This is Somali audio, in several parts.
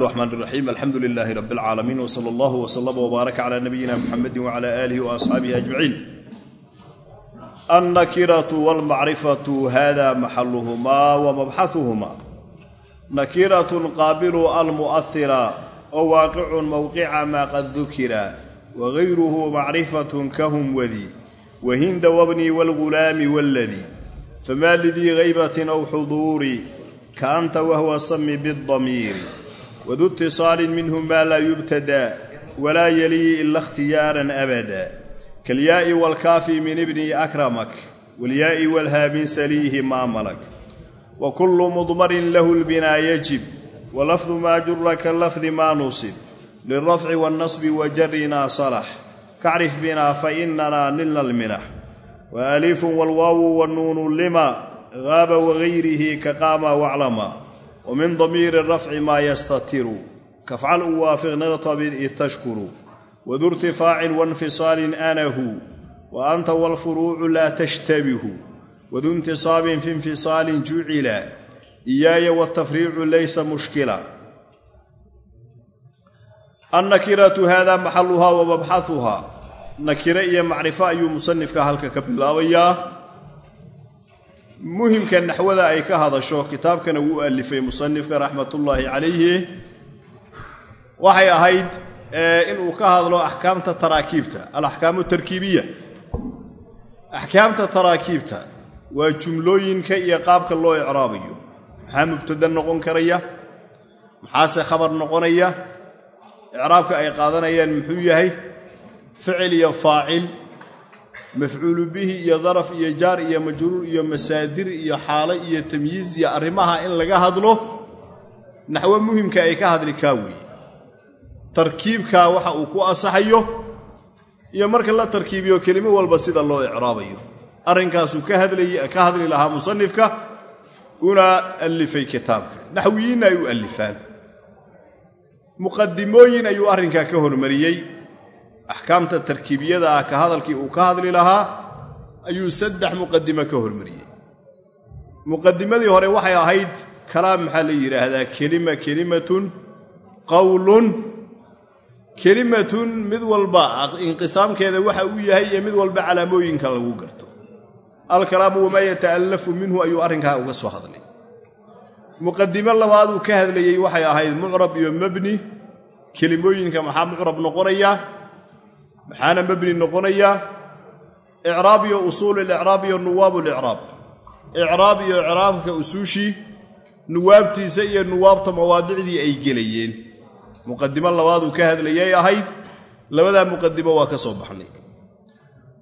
الرحمن الرحيم الحمد لله رب العالمين وصلى الله وسلم وبارك على نبينا محمد وعلى آله وأصحابه أجمعين النكرة والمعرفة هذا محلهما ومبحثهما نكرة قابل المؤثرة أو واقع موقع ما قد ذكر وغيره معرفة كهم وذي وهند وابني والغلام والذي فما لذي غيبة أو حضور كأنت وهو صم بالضمير wadu itisaalin minhumaa laa yubtadaa walaa yaliyi ila ikhtiyaaran abada kalyaa'i waalkaafi min ibni akramak walyaa'i walhaa min saliihi maa malak wa kullu mudmarin lahu lbinaa yajib wa lafdu maa jura ka lafdi maa nusib lilrafci waalnasbi wa jarinaa salax kacrif binaa fa inanaa nilna lminax wa aliifun waalwaawu wanuunu lima haaba wagayrihi ka qaama waclama o min damiiri rafci maa yastatiru. Kafcal u waafiq naqtabid id tashkuru. Wadu irtifaacin wainfisaalin anahu. Wa anta walfuruucu laa tashtabihu. Wadu intisaabin fi infisaalin jucila. Iyaaya watafriicu laysa mushkila. Annakiratu haadaa maxaluhaa wa mabxahuhaa nakire iyo macrifo ayuu musanifka halka ka bilaabayaa muhimka naxwada ay ka hadasho kitaabkana wuu alifay musanifka raxmatullaahi calayhi. Waxay ahayd inuu ka hadlo axkaamta taraakiibta alaxkaamu tarkiibiya. Axkaamta taraakiibta waa jumlooyinka iyo qaabka loo icraabayo maxaa mubtada noqon karaya? Maxaase khabar noqonaya? Icraabka ay qaadanayaan muxuu yahay? Ficil iyo faacil mafcuulu bihi iyo daraf iyo jaar iyo majruur iyo masaadir iyo xaalo iyo tamyiiz iyo arrimaha in laga hadlo naxwo muhimka ay ka hadli kaa weeye. Tarkiibkaa waxa uu ku asaxayo iyo marka la tarkiibiyo kelimo walba sida loo icraabayo. Arrinkaasuu ka hadli lahaa musanifka una allifay kitaabka. Naxwiyiinna ay u allifaan. Muqadimooyin ayuu arrinkaa ka hormariyey axkaamta tarkiibiyada ah ka hadalkii uu ka hadli lahaa ayuu saddex muqadimo ka hormariyey. Muqadimadii hore waxay ahayd kalaam maxaa la yidhaahdaa kelima kelimatun qowlun kelimatun mid walba inqisaamkeeda waxa uu yahay iyo mid walba calaamooyinka lagu garto. Alkalaamu wamaa yata'allafu minhu ayuu arrinkaa uga soo hadlay. Muqadimo labaaduu ka hadlayey waxay ahayd mucrab iyo mabni. Kelimooyinka maxaa mucrab noqonaya maxaana mabni noqonayaa icraab iyo usuul licraab iyo nuwaab licraab icraab iyo icraabka usuushii nuwaabtiisa iyo nuwaabta mawaadicdii ay gelayeen. Muqadimo labaaduu ka hadlayay ahayd labadaa muqadimo waa ka soo baxnay.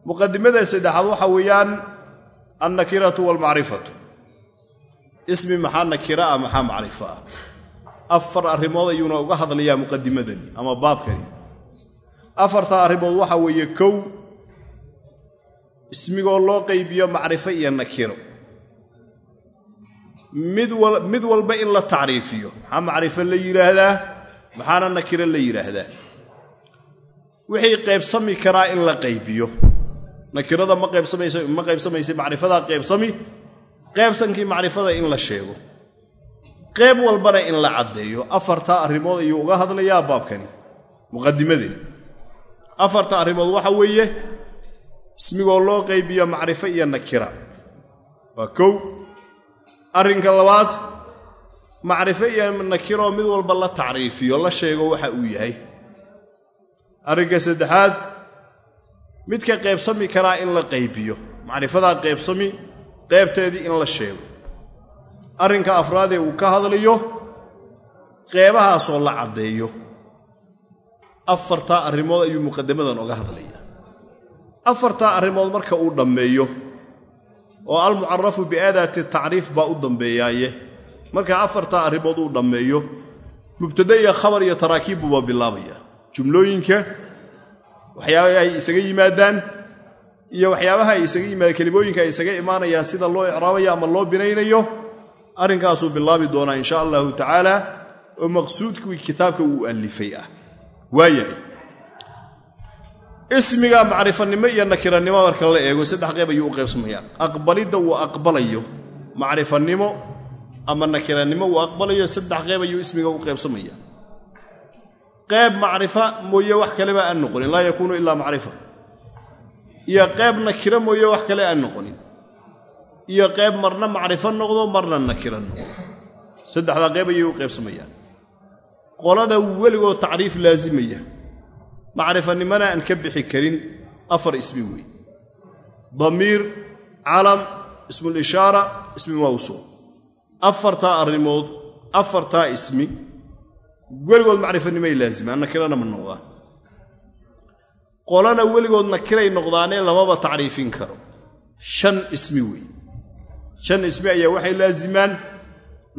Muqadimada saddexaad waxa weeyaan annakiratu waalmacrifatu ismi maxaa nakira ah maxaa macrifo ah? Afar arrimood ayuuna uga hadlayaa muqadimadani ama baabkani afarta arrimood waxa weeye kow ismigoo loo qaybiyo macrifo iyo nakiro. Mid walba in la tacriifiyo. Maxaa macrifo la yidhaahdaa maxaana nakiro la yidhaahdaa wixii qaybsami karaa in la qaybiyo. Nakirada ma qaybsamaysa macrifadaa qaybsami qaybsankii macrifada in la sheego. Qayb walbana in la caddeeyo. Afartaa arrimood ayuu uga hadlayaa baabkani muqadimadani afarta arrimood waxa weeye ismigoo loo qaybiyo macrifo iyo nakira. Waa kow. Arrinka labaad macrifo iyo nakiroo mid walba la tacriifiyo la sheego waxa uu yahay. Arrinka saddexaad midka qaybsami karaa in la qaybiyo macrifadaa qaybsami qaybteedii in la sheego. Arrinka afraadee uu ka hadlayo qeybahaasoo la caddeeyo afartaa arrimood ayuu muqadamadan oga hadlayaa afartaa arrimood marka uu dhammeeyo oo almucarafu biaadaati tacriif baa u dambeeyaaye. Marka afartaa arrimood uu dhammeeyo mubtada iyo khabar iyo taraakiib buuba bilaabaya. Jumlooyinka waxyaabaha ay isaga yimaadaan iyo waxyaabaha ay isaga yimaadaan kelimooyinka ay isaga imaanayaan sida loo icraabayo ama loo binaynayo arrinkaasuu bilaabi doonaa insha allahu tacaala oo maqsuudkii kitaabka uu allifay ah waayahay. Ismiga macrifanimo iyo nakiranimo marka la eego saddex qeyb ayuu u qaybsamayaan aqbalidda uu aqbalayo macrifanimo ama nakiranimo uu aqbalayo saddex qeyb ayuu ismiga u qaybsamaya qeyb macrifa mooye wax kaleba aan noqonin laa yakuunu ilaa macrifa. Iyo qeyb nakira mooye wax kale aan noqonin. Iyo qeyb marna macrifo noqdo marna nakira noqdo. Saddexdaa qeyb ayay u qaybsamayaan qolada weligood tacriif laasimaya macrifanimana aan ka bixi karin afar ismi wey damiir calam ismulishaara ismi mawsuul afartaa arrimood afartaa ismi weligood macrifanimay laasimaan nakirana ma noqdaan. Qolana weligood nakiray noqdaanee lamaba tacriifin karo. Shan ismi wey shan ismi ayaa waxay laasimaan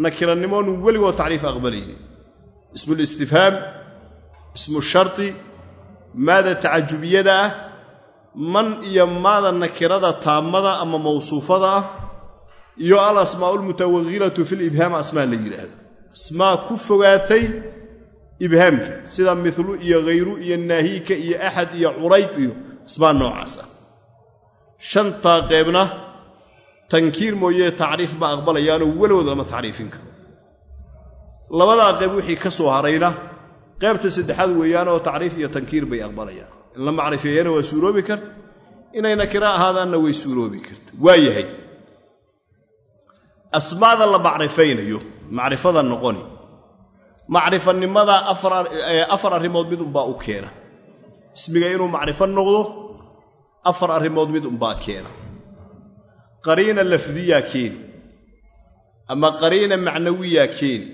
nakiranimoon weligood tacriif aqbalaynin ismulistifhaam ismu sharti maada tacajubiyada ah man iyo maada nakirada taamada ama mawsuufada ah iyo al asmaa'u lmutawaqilatu fi libhaam asmaa la yidhaahdo asmaa ku fogaatay ibhaamka sida milu iyo hayru iyo naahiika iyo axad iyo curayb iyo asmaa noocaas ah. Shantaa qeybna tankiir mooyee tacriif ma aqbalayaanoo weligood lama tacriifin labadaa qeyb wixii ka soo harayna qaybta saddexaad weeyaan oo tacriif iyo tankiir bay aqbalayaan. In la macrifeeyana waa suuroobi karta inay nakiro ahaadaanna way suuroobi karta waa yahay. Asmaada la macrifaynayo macrifada noqoni. Macrifanimada afar arrimood mid unbaa u keena. Ismiga inuu macrifo noqdo afar arrimood mid unbaa keena. Qariina lafdiyaa keeni. Ama qariina macnawiyaa keeni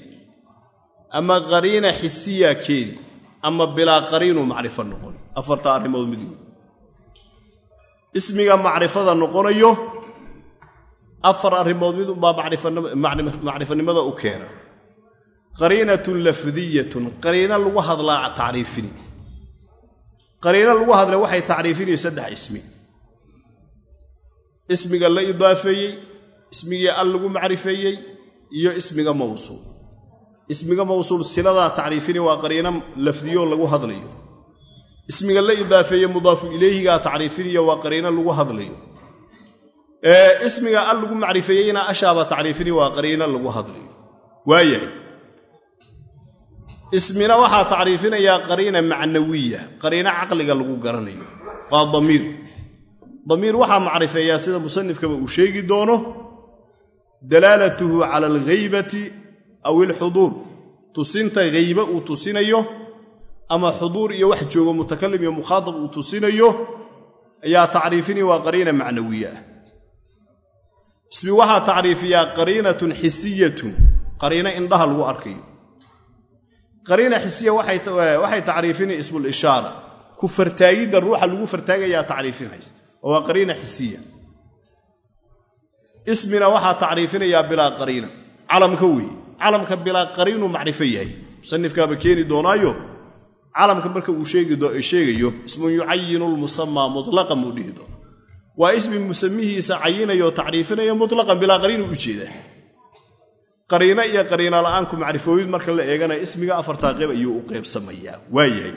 ama qariina xisiyaa keeni ama bilaa qariinuu macrifo noqoni. Afarta arrimood mid ismiga macrifada noqonayo afar arrimood mid unbaa macrifanimada u keena. Qariinatun lafdiyatun. Qariina lagu hadlaa tacriifini. Qariino lagu hadla waxay tacriifinaya saddex ismi. Ismiga la idaafeeyey ismigii al lagu macrifeeyey iyo ismiga mawsuul ismiga mawsuul siladaa tacriifini waa qariino lafdiyo lagu hadlayo. Ismiga la idaafeeye mudaafu ilayhigaa tacriifiniyo waa qariino lagu hadlayo. Ismiga al lagu macrifeeyeyna ashaaba tacriifini waa qariino lagu hadlayo. Waayahay ismina waxaa tacriifinayaa qariina macnawiya qariino caqliga lagu garanayo. Waa damiir. Damiir waxaa macrifeeyaa sida musanifkaba uu sheegi doono dalaalatuhu cala alghaybati aw ilxuduur tusinta haybe uu tusinayo ama xuduur iyo wax joogo mutakalim iyo mukhaatab uu tusinayo ayaa tacriifinaya waa qariina macnawiya. Ah ismi waxaa tacriifiyaa qariinatun xisiyatun qariino indhaha lagu arkayo. Qariina xisiya waxay tacriifinaya ismulishaara ku fartaagidda ruuxa lagu fartaagayaa tacriifinaysa oo waa qariina xisiya. Ismina waxaa tacriifinayaa bilaa qariina calamka weeye calamka bilaa qariinuu macrifo yahay. Musanifkaaba keeni doonaayo calamka marka uu sheegayo ismun yucayinu lmusamaa mutlaqan buu dhihi doona waa ismi musamihiisa cayinayo tacriifinaya mutlaqan bilaa qariinuu u jeedaa. Qariino iyo qariino la'aanku macrifooyid marka la eeganaya ismiga afartaa qeyb ayuu u qeybsamayaa. Waayahay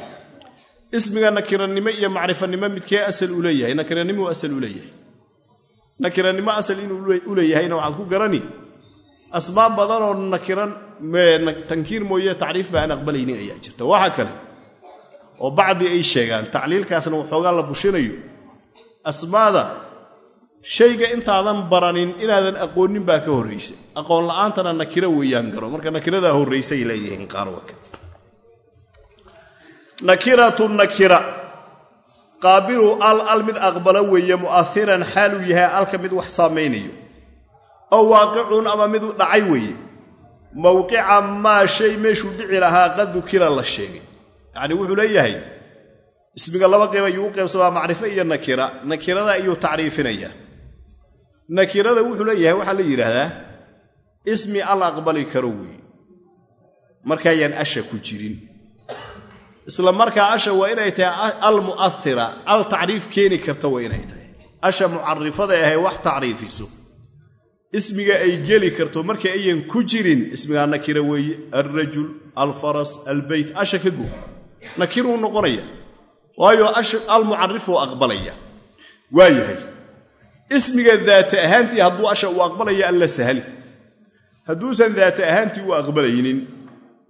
ismiga nakiranimo iyo macrifanimo midkee asal u leeyahay? Nakiranimuu asal u leeyahay. Nakiranimo asal inuu u leeyahayna waxaad ku garani asbaab badanoo nakiran tankiir mooye tacriif ba aan aqbalaynin ayaa jirta. Waxa kale oo bacdi ay sheegaan tacliilkaasna waxoogaa la bushinayo asmaada shayga intaadan baranin inaadan aqoonin baa ka horraysa aqoon la'aantana nakiro weeyaan garo marka nakiradaa horraysay leeyihiin qaarwaka nakiratu nakira qaabilu al al mid aqbala weeye mu'ahiran xaaluu yahay alka mid wax saamaynayo ow waaqicun ama midu dhacay weeye. Mowqica maa shay meeshuu dhici lahaa qad dukira la sheegay. Yacni wuxuu leeyahay ismiga laba qeyb ayuu u qaybsamaa macrifo iyo nakira. Nakirada ayuu tacriifinayaa. Nakirada wuxuu leeyahay waxaa la yidhaahdaa ismi al aqbali karo weeye. Markaayaan asha ku jirin. Isla markaa asha waa inay tahay al mu'ahira al tacriif keeni karta waa inay tahay. Asha mucarifada ahay wax tacriifiso ismiga ay geli karto marka ayan ku jirin ismigaa nakira weeye alrajul alfaras albeyt asha ka go nakiruu noqonaya waayo al mucarifuu aqbalaya. Waa yahay ismiga daata ahaantii hadduu asha uu aqbalaya alla sahli. Hadduusan daata ahaantii u aqbalaynin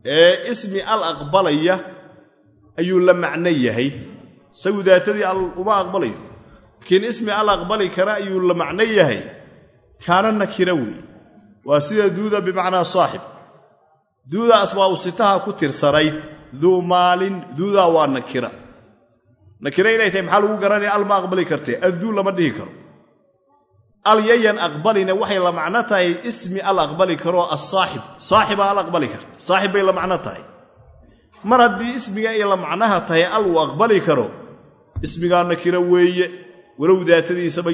ee ismi al aqbalaya ayuu la macno yahay. Isagu daatadii al uma aqbalayo laakiin ismi al aqbali kara ayuu la macno yahay kaana nakira weeye waa sida duuda bimacnaa saaxib. Duuda asbaa'u sitaha ku tirsanayd duu maalin duudaa waa nakira. Nakira inay tahay maxaa lagu garanaya al ma aqbali kartee? Adduu lama dhihi karo. Al yayan aqbalina waxay la macno tahay ismi al aqbali karoo asaaxib saaxiba al aqbali karta. Saaxib bay la macno tahay. Mar haddii ismiga ay la macnaha tahay al uu aqbali karo ismigaa nakira weeye walow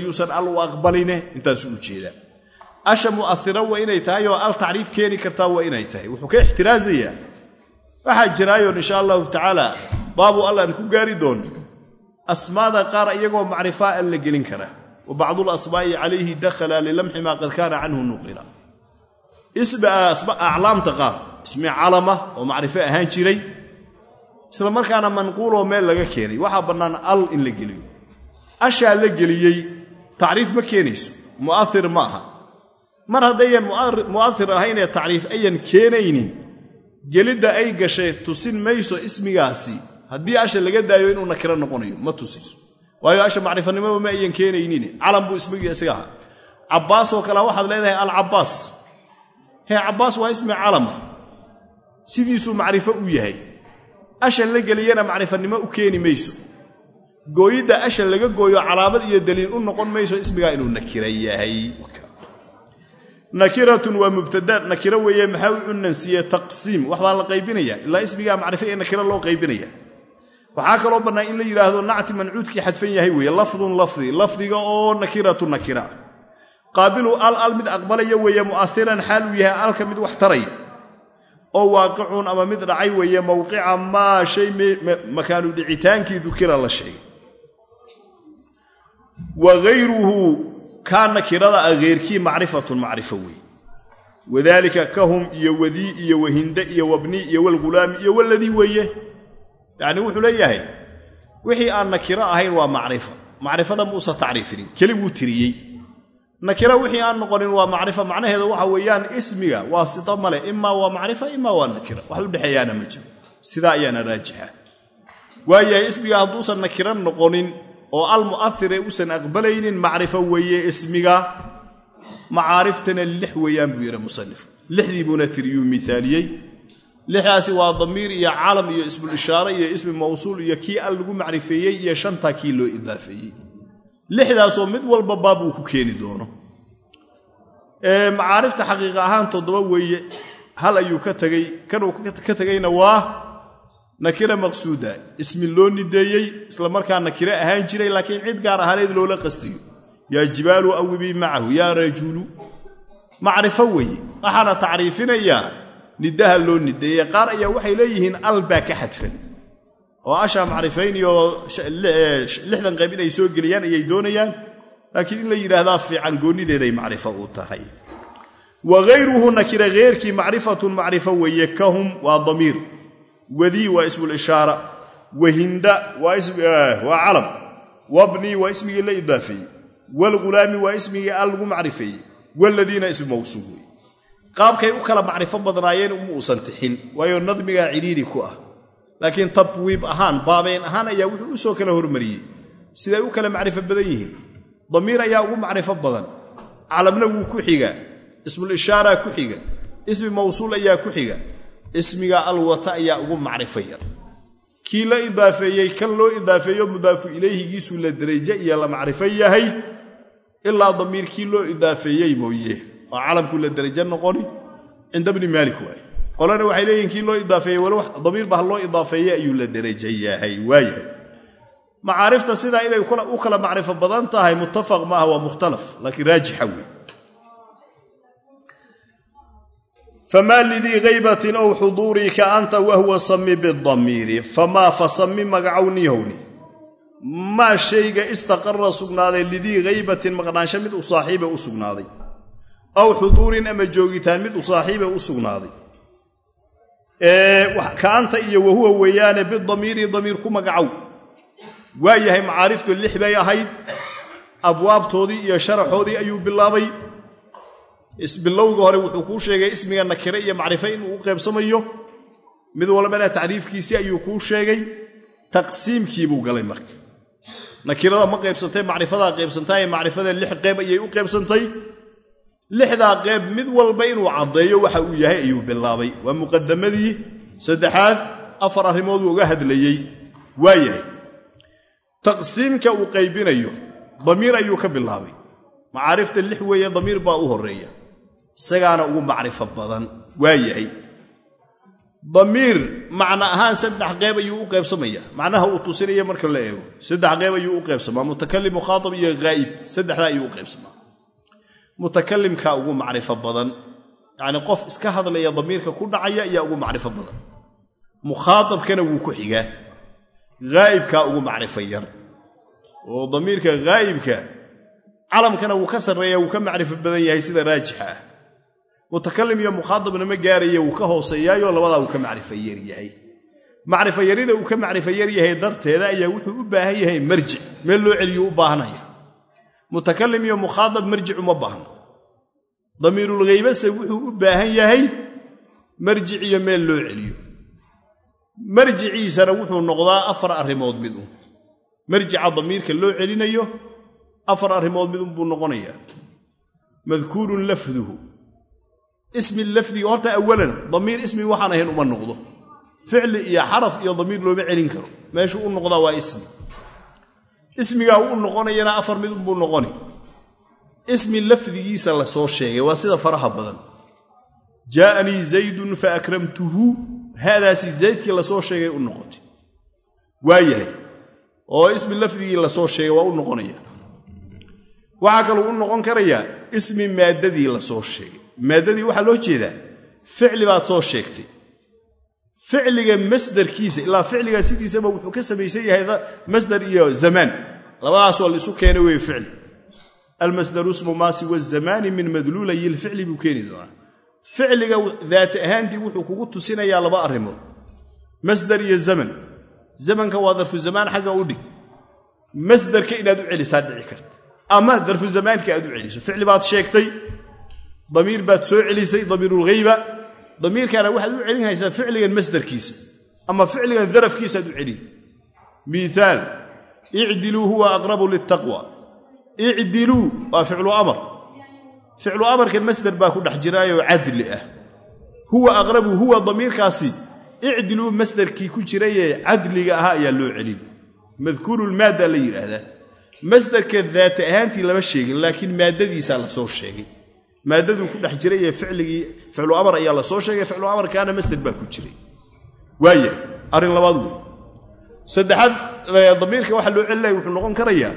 yuusan al u aqbaline intaasuu u asha mu'aira waa inay tahay oo al tacriif keeni kartaa waa inay tahay. Wuxuu ka ixtiraasayaa waxaa jiraayoon insha allahu tacaala baabu all aan ku gaari doono asmaada qaar iyagoo macrifaa an la gelin kara. Wa bacdul asmaa'i calayhi dakhala lilamxi maa qad kaana canhu nuqila aclaamta qaar ismi calama oo macrifo ahaan jiray isla markaana manquuloo meel laga keenay. Waxaa bannaan al in la geliyo ashaa la geliyey tacriif ma keenayso mu'air ma aha. Mar haddayan mu'air ahaynee tacriif ayan keenaynin gelidda ay gashay tusin mayso ismigaasi haddii asha laga daayo inuu nakiro noqonayo ma tusayso. Waayo asha macrifanimoba ma ayan keenaynin calam buu ismigii isaga ahaa. Cabbaasoo kale waxaad leedahay alcabbaas. Hee cabbaas waa ismi calama sidiisuu macrifo u yahay. Asha la geliyana macrifanimo u keeni mayso gooyidda asha laga gooyo calaamad iyo daliil u noqon mayso ismigaa inuu nakira yahay. Nakiratun waa mubtada nakiro weeye maxaa u cunansiiye taqsiim. Waxbaa la qaybinaya ilaa ismigaa macrifo ee nakiro loo qaybinaya waxaa kaloo bannaan in la yidhaahdo nacti mancuudkii xadfan yahay weeye lafdun lafdi. Lafdiga oo nakiratu nakira. Qaabilu al al mid aqbalaya weeye mu'airan xaal uu yahay alka mid wax taraya oo waaqicun ama mid dhacay weeye mowqica maa shay makaanu dhicitaankii dukira la sheegay wa hayruhu kaa nakirada ah heyrkii macrifatun macrifo weeye wadaalika kahum iyo wadii iyo wahinde iyo wabni iyo walghulaami iyo waladii weeye. Yacni wuxuu leeyahay wixii aan nakiro ahayn waa macrifa macrifada muusa tacriifinin keli wuu tiriyey. Nakira wixii aan noqonin waa macrifa macnaheeda waxa weeyaan ismiga waa sita male imaa waa macrifa imaa waa nakira. Wax u ma jiro. Sidaa ayaana oo al mu'ahire uusan aqbalaynin macrifo weeye ismiga macaariftana lix weeyaan buu yidhi musanif lixdii buuna tiriyuu miaaliyey lixdaasi waa damiir iyo calam iyo ismulishaare iyo ismi mawsuul iyo kii al lagu macrifeeyey iyo shantaa kii loo idaafeeyey. Lixdaasoo mid walba baab uu ku keeni doono. Macaarifta xaqiiqa ahaan toddoba weeye hal ayuu ka tegey kanuu ka tegayna waa nakira maqsuuda. Ismi loo nideeyey isla markaa nakiro ahaan jiray laakiin cid gaar ahaaneed loola qastayo. Yaa jibaalu awibii macahu yaa rajulu. Macrifo weeye waxaana tacriifinayaa nidaha loo nideeyey. Qaar ayaa waxay leeyihiin al baa ka xadfan. Oo ashaa macrifaynio lixdan qayb inay soo geliyaan ayay doonayaan. Laakiin in la yidhaahdaa fiican goonnideeday macrifo u tahay. Wa hayruhu nakira heyrkii macrifatun macrifo weeye kahum waa damiir wadii waa ismulishaara wahinda waa calam. Wabni waa ismigii la idaafeeyey walghulaami waa ismigii al lagu macrifeeyey waladiina ismi mawsuul wey qaabkay u kala macrifo badnaayeen uma uusan tixin waayo nadmigaa cidhiiri ku ah. Laakiin tabwiib ahaan baabeyn ahaan ayaa wuxuu u soo kala hormariyey. Siday u kala macrifo badan yihiin. Damiir ayaa ugu macrifo badan. Calamna wuu ku xigaa. Ismulishaara ku xiga. Ismi mawsuul ayaa ku xiga ismiga alwata ayaa ugu macrifo yar kii la idaafeeyey kan loo idaafeeyo mudaafu ilayhigiisuu la deraje iyo la macrifo yahay. Ilaa damiir kii loo idaafeeyey mooye oo calamku la deraje noqoni cinda bni maalik waay qolana waxay leeyihiin kii loo idaafeeyey damiir ba ha loo idaafeeye ayuu la deraje yahay waayahay macaarifta sidaa inay u kala macrifo badan tahay muttafaq maaha waa mukhtalaf laakiin raajixa wey famaa lidii haybatin ow xuduurii ka anta wahwa sami bidamiiri famaa fasami magacowniyowni maa shayga istaqara sugnaaday lidii haybatin maqnaansho mid u saaxiiba u sugnaaday aw xuduurin ama joogitaan mid u saaxiiba u sugnaaday ka anta iyo wahuwa weeyaane bidamiiri damiir ku magacow waa yahay macaariftu lix bay ahayd abwaabtoodii iyo sharaxoodii ayuu bilaabay bilowga hore wuxuu kuu sheegay ismiga nakire iyo macrifo inuu u qaybsamayo. Mid walbana tacriifkiisii ayuu kuu sheegay. Taqsiimkiibuu galay marka. Nakirada ma qaybsantay macrifadaa qaybsantaye macrifada lix qeyb ayay u qaybsantay. Lixdaa qeyb mid walba inuu caddeeyo waxa uu yahay ayuu bilaabay. Waa muqadamadii saddexaad afar arrimooduu uga hadlayey waa yahay. Taqsiimka uu qaybinayo damiir ayuu ka bilaabay. Macaarifta lix weeye damiir baa u horreeya isagaana ugu macrifo badan. Waa yahay. Damiir macna ahaan saddex qeyb ayuu u qaybsamaya. Macnaha uu tusinaya marka la eego. Saddex qeyb ayuu u qaybsamaa. Mutakalim mukhaatab iyo haa'ib saddexdaa ayuu u qaybsamaa. Mutakalimka ugu macrifo badan. Yacni qof iska hadlaya damiirka ku dhacaya ayaa ugu macrifo badan. Mukhaatabkana wuu ku xigaa. Haa'ibkaa ugu macrifo yar. Oo damiirka haa'ibka calamkana wuu ka sarreeya wuu ka macrifo badan yahay sida raajixa ah mutakalim iyo mukhaatabna ma gaaraya wuu ka hooseeyaayo labadaa wuu ka macrifo yar yahay. Macrifo yarida uu ka macrifo yar yahay darteeda ayaa wuxuu u baahan yahay marjic meel loo celiyo u baahanaya mutakalim iyo mukhaatab marjic uma baahno. Damiirulghaybase wuxuu u baahan yahay marjic iyo meel loo celiyo. Marjiciisana wuxuu noqdaa afar arrimood mid un. Marjica damiirka loo celinayo afar arrimood mid unbuu noqonayaa. Madkuurun lafduhu ismi lafdiga horta awalan damiir ismi waxaan ahayn uma noqdo. Ficli iyo xaraf iyo damiir looma celin karo. Meeshuu u noqdaa waa ismi. Ismigaa u noqonayana afar mid unbuu noqoni. Ismi lafdigiisa la soo sheegay waa sida faraha badan. Jaa'anii zaydun fa akramtuhu haadaasi zaydkii la soo sheegay u noqotay. Waa yahay oo ismi lafdigii la soo sheegay waa u noqonaya. Waxaa kaluu u noqon karayaa ismi maaddadii la soo sheegay maaddadii waxaa loo jeedaa ficli baad soo sheegtay. Ficliga masdarkiisa ilaa ficliga sidiisaba wuxuu ka samaysan yahay masdar iyo zamaan labadaasoo la isu keenay wey ficli. Almasdaru ismu maa siwa zamaani min madluulayi lficli buu keeni doonaa. Ficliga daata ahaantii wuxuu kugu tusinayaa laba arrimood. Masdar iyo zaman. Zamanka waa darfu zamaan xagga u dhig. Masdarka inaad u celisaa dhici karta. Ama darfu zamaanka aad u celiso. Ficli baad sheegtay damiir baad soo celisay damiirulghayba damiirkaana waxaad u celin haysaa ficligan masdarkiisa ama ficligan darafkiisaaad u celin. Miaal icdiluu huwa aqrabu litaqwa icdiluu waa ficlu amar. Ficlu amarkan masdar baa ku dhex jiraayoo cadli ah. Huwa aqrabu huwa damiirkaasi icdiluu masdarkii ku jirayee cadliga ahaa ayaa loo celin. Madkuurulmaadda la yidhaahdaa. Masdarka daata ahaantii lama sheegin laakiin maaddadiisaa la soo sheegay maaddaduu ku dhex jiray ee ficligii ficlu amar ayaa la soo sheegay ficlu amarkaana masdar baa ku jiray. Waayahay arrin labaad wey saddexaad damiirka waxaa loo celinaya wuxuu noqon karayaa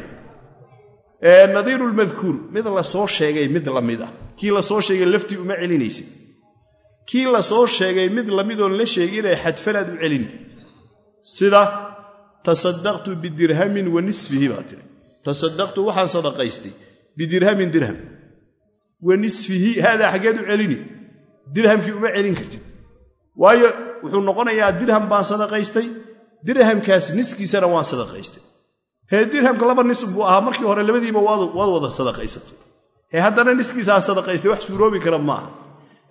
nadiiru lmadkuur mid la soo sheegay mid la mid ah kii la soo sheegay laftii uma celinaysa kii la soo sheegay mid lamidoon la sheeginee xadfanaad u celini sida tasadaqtu bidirhamin wa nisfihi baa tiri. Tasadaqtu waxaan sadaqaystay bidirhamin dirham wa nisfihi haadaa xaggeed u celini. Dirhamkii uma celin kartid. Waayo wuxuu noqonayaa dirham baan sadaqaystay. Dirhamkaas niskiisana waan sadaqaystay. Hee dirhamka laba nis buu ahaa markii hore labadiiba waad wada sadaqaysatay. Hee haddana niskiisaa sadaqaystay wax suuroobi kara maaha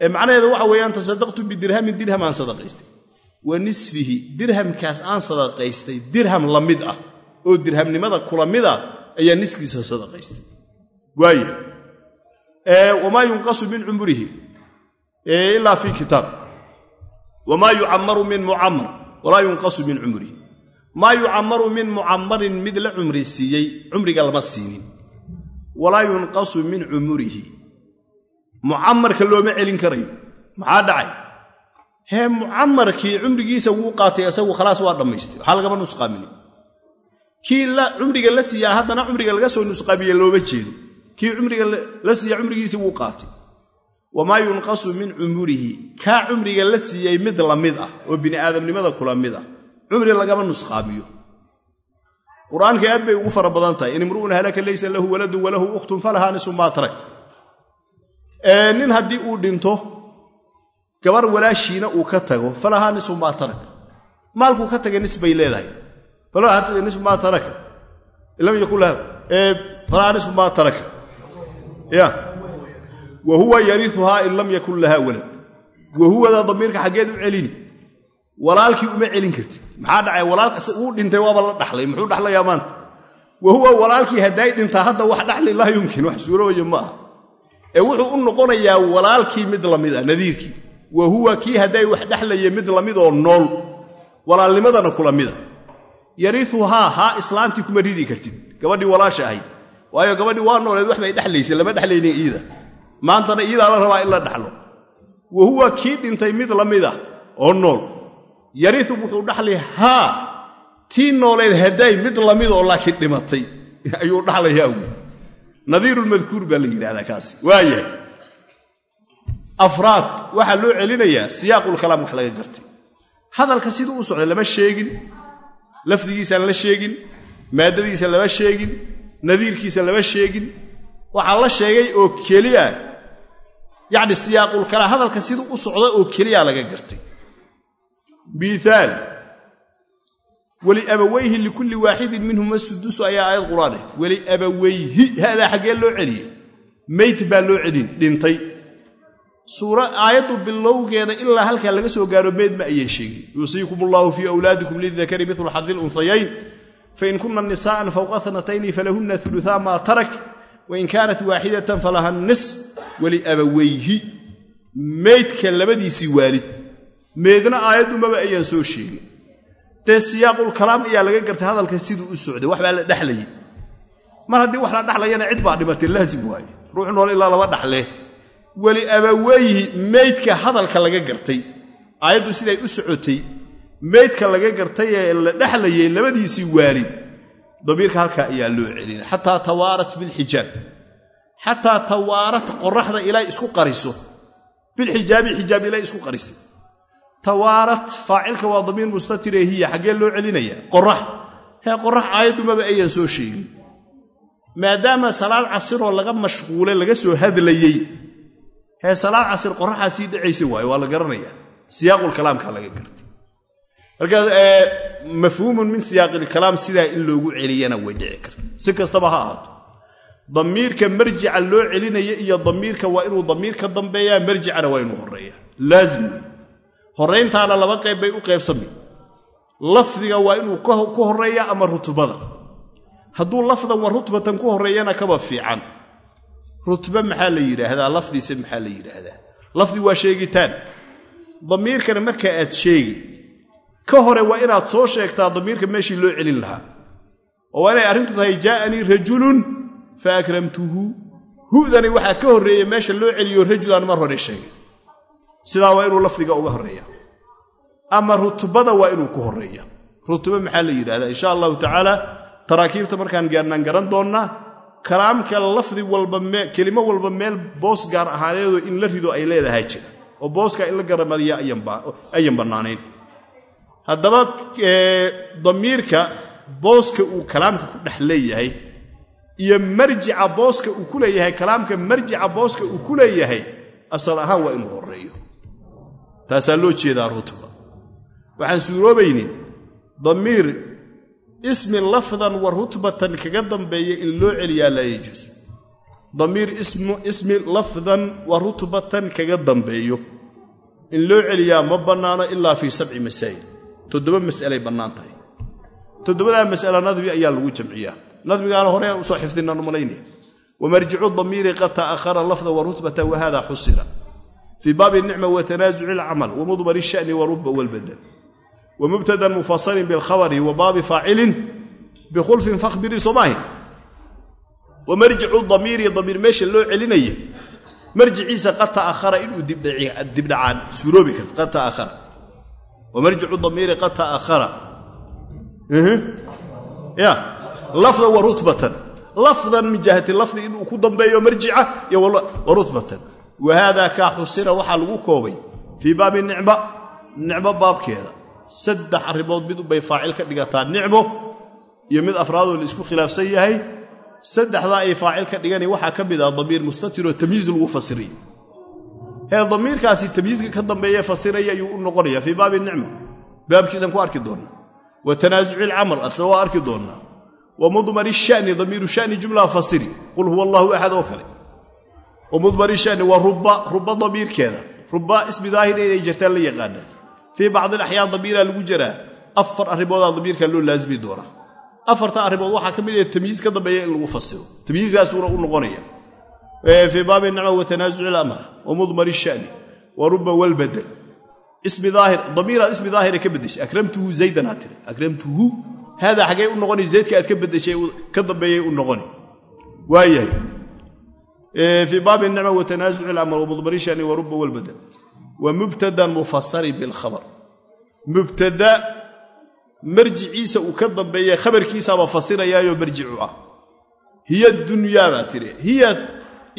ee macnaheedu waxa weeyaan tasadaqtu bidirhamin dirham aan sadaqaystay. Wa nisfihi dirhamkaas aan sadaqaystay dirham la mid ah. Oo dirhamnimada kula mid ah ayaa niskiisa sadaqaystay. Waaya wamaa yunqasu min cumrihi ilaa fii kitaab. Wamaa yucammaru min mucammar walaa yunqasu min cumrihi. Maa yucammaru min mucammarin mid la cumri siiyey cumriga lama siinin. Walaa yunqasu min cumurihi mucammarka looma celin karayo maxaa dhacay? Hee mucammarkii cumrigiisa wuu qaatay isagu khalaas waa dhammaystay waxaa lagama nusqaamini. Kii cumriga la siiyaa haddana cumriga laga soo nusqaamiye looma jeedo kii cumriga la siiya cumrigiisa wuu qaatay. Wamaa yunqasu min cumurihi. Kaa cumriga la siiyey mid la mid ah oo bini'aadamnimada kula mid ah. Cumri lagama nusqaamiyo qur'aanka aad bay ugu fara badan tahay. In imru'un halaka laysa lahu waladun walahu ukhtun falahaa nisu maa tarak. Nin haddii uu dhinto gabar walaashiina uu ka tago falahaa nisu maa tarak. Maalkuu ka taga nis bay leedahay. Falahaa nisu maa taraka lam yakun laha falahaa nisu maa taraka wa huwa yariuhaa in lam yakun laha walad. Wa huwada damiirka xaggeed u celini. Walaalkii uma celin kartid. Maxaa dhacay? Walaalka uu dhintay waaba la dhaxlay. Muxuu dhaxlayaa maanta? Wa huwa walaalkii hadday dhintaa hadda wax dhaxli laa yumkin wax suurooya ma ee wuxuu u noqonayaa walaalkii mid la mid ah nadiirkii. Wa huwa kii hadday wax dhexlaya mid la mid oo nool. Walaalnimadana kula mida yariuhaa haa islaantii kuma ridi kartid. Gabadhii walaasha ahayd waayo gabadhii waa nooleed wax bay dhexlaysa lama dhexlaynin iida maantana iidaa la rabaa in la dhaxlo. Wa kii dhintay mid la mid ah oo nool. Yariu wuxuu dhaxli haa tii nooleed hadday mid la mid oo laakiin dhimatay. Ayuu dhaxlayaa wy nadiirulmadkuur baa la yidhahdaa kaasi. Waayahay afraad waxaa loo celinayaa siyaaqulkalaam wax laga gartay. Hadalka siduu u socday lama sheegin lafdigiisaan la sheegin maaddadiisa lama sheegin nadiirkiisa lama sheegin. Waxaa la sheegay oo keliya yacni siyaaqulkalaam hadalka siduu u socda oo keliya laga gartay. Biaal weliabawayhi likulli waaxidin minhuma sudusu ayaa aayad qur'aaneh weliabawayhi haadaa xaggee loo celiyey? Meyd baa loo celin dhintay. Aayaddu bilowgeeda ilaa halkaa laga soo gaaro meyd ma ayan sheegin. Yuusiikum allaahu fii awlaadikum lidakari milu xadi lunhayayn fain kuna nisaa'an fowqa tnatayni falahunna uluaa maa tarak wain kaanat waaxidatan falaha nisf weliabawayhi meydka labadiisii waalid meedna aayaddu maba ayaan soo sheegin dee siyaaqulkalaam ayaa laga gartay hadalka siduu u socday wax baa la dhexlayay mar haddii wax la dhaxlayana cid baa dhimatay laazim waaye ruux nool ilaa laba dhaxle weli abaweyhi meydka hadalka laga gartay aayaddu siday u socotay meydka laga gartay ee la dhexlayay labadiisii waalid damiirka halkaa ayaa loo celina xataa tawaarat bilxijaab xataa tawaarat qoraxda ilay isku qariso. Bilxijaabi xijaab ilay isku qarisay tawaarat faacilka waa damiir mustatire hiya xaggee loo celinaya. Qorax hee qorax aayaddumaba ayaan soo sheegin. Maadaama salaad casiroo laga mashquulay laga soo hadlayey hee salaad casir qoraxaa sii dhacaysa waaye waa la garanaya siyaaqulkalaamka laga gartay markaas mafhuumun min siyaaqilkalaam sidaa in loogu celiyana way dhici karta. Si kastaba ha ahaato. Damiirka marjica loo celinaya iyo damiirka waa inuu damiir ka dambeeyaa marjicana waa inuu horreeya. Laazim wey horrayntaana laba qayb bay u qaybsami lafdiga waa inuu ku horreeya ama rutbada hadduu lafdan wa rutbatan ku horreeyana kaba fiican. Rutbe maxaa la yidhaahdaa? Lafdiise maxaa la yidhaahdaa? Lafdi waa sheegitaan. Damiirkana marka aad sheegi ka hore waa inaad soo sheegtaa damiirka meeshii loo celin lahaa. Oo waa inay arrintu tahay jaa'anii rajulun fa akramtuhu. Hu'dani waxaa ka horreeya meesha loo celiyo rajulan mar hore sheegay sidaa waa inuu lafdiga uga horreeya. Ama rutbada waa inuu ku horreeya. Rutbe maxaa la yidhahdaa insha allahu tacaala taraakiibta markaan gaarnaan garan doonnaa kalaamka lafdi walba kelimo walba meel boos gaar ahaaneedoo in la rido ay leedahay jira. Oo booska in la garamadiya ayan bannaanayn haddaba damiirka booska uu kalaamka ku dhex leeyahay iyo marjica booska uu ku leeyahay kalaamka marjica booska uu ku leeyahay asal ahaan waa inuu horreeyo. Taasaa loo jeedaa rutba waxaan suuroobaynin damiir ismi lafdan wa rutbatan kaga dambeeya in loo celiyaa laa yajuus damiir ismi lafdan wa rutbatan kaga dambeeyo. In loo celiyaa ma bannaano ilaa fii sabci masaa'il toddoba mas'alay bannaan tahay. Toddobadaa mas'ala nadmi ayaa lagu jamciyaa. Nadmigaana hore u soo xifdinaan u malaynaya wamarjicu damiiri qad ta'ahara lafda wa rutbata wahada xusira fii baabi nicma wa tanaasuci alcamal wa mudmari sha'ni wa ruba walbadel wa mufasalin bilkhabari wa faacilin bikhulfin fakhbirii soomaahin wa marjicu damiiri damiir meesha loo celinaya marjiciisa qad ta'ahara inuu dibdhacaan suuroobi karta qad ta'ahara wa marjicu damiiri qad ta'ahara ya. Lafdan wa rutbatan. Lafdan min jihati lafdi inuu ku dambeeyo marjica iyo wa rutbatan. Wa haadaa kaa xusira waxaa lagu koobay fii baabi nicma nicmo baabkeeda. Saddex arrimood mid unbay faacil ka dhigataa nicmo iyo mid afraadoo la isku khilaafsan yahay. Saddexdaa ay faacil ka dhigani waxaa ka mid ah damiir mustatiroo tamyiiz lagu fasiriyo hee damiirkaasi tamyiizka ka dambeeye fasiraya ayuu u noqonaya fii baabi nicma. Baabkiisan ku arki doonnaa wa tanaasuci alcamal asna waa arki doonnaa wa mudmari shani damiiru shani jumlaa fasiri. Qul huwa allaahu axad oo kale. Wa mudmari shani waa ruba ruba damiirkeeda. Ruba ismi daahir inay jirtaan la yaqaanaan. Fii bacdi alaxyaan damiiraa lagu jiraa. Afar arrimoodaa damiirkaa loo laasimi doonaa afarta arrimood waxaa ka mid ah tamyiis ka dambeeya in lagu fasiro. Tamyiiskaasuuna u noqonaya fii baabi nicma wa tanaasuci lamar wa mudmar shani wa ruba walbadel damiiraad ismi daahira ka beddeshay. Akramtuhu zaydan aa tiri. Akramtuhu haadaa xaggay u noqoni zaydka aad ka beddeshay ka dambeeyay u noqoni. Waayahay. Fii baabi nicma wa tanaasuci lamr wa mudmar shani wa ruba walbadel wa mubtadan mufasari bilkhabar mubtada marjiciisa uu ka dambeeya khabarkiisaaba fasirayaayoo marjicu ah. Hiya dunyaa baa tiri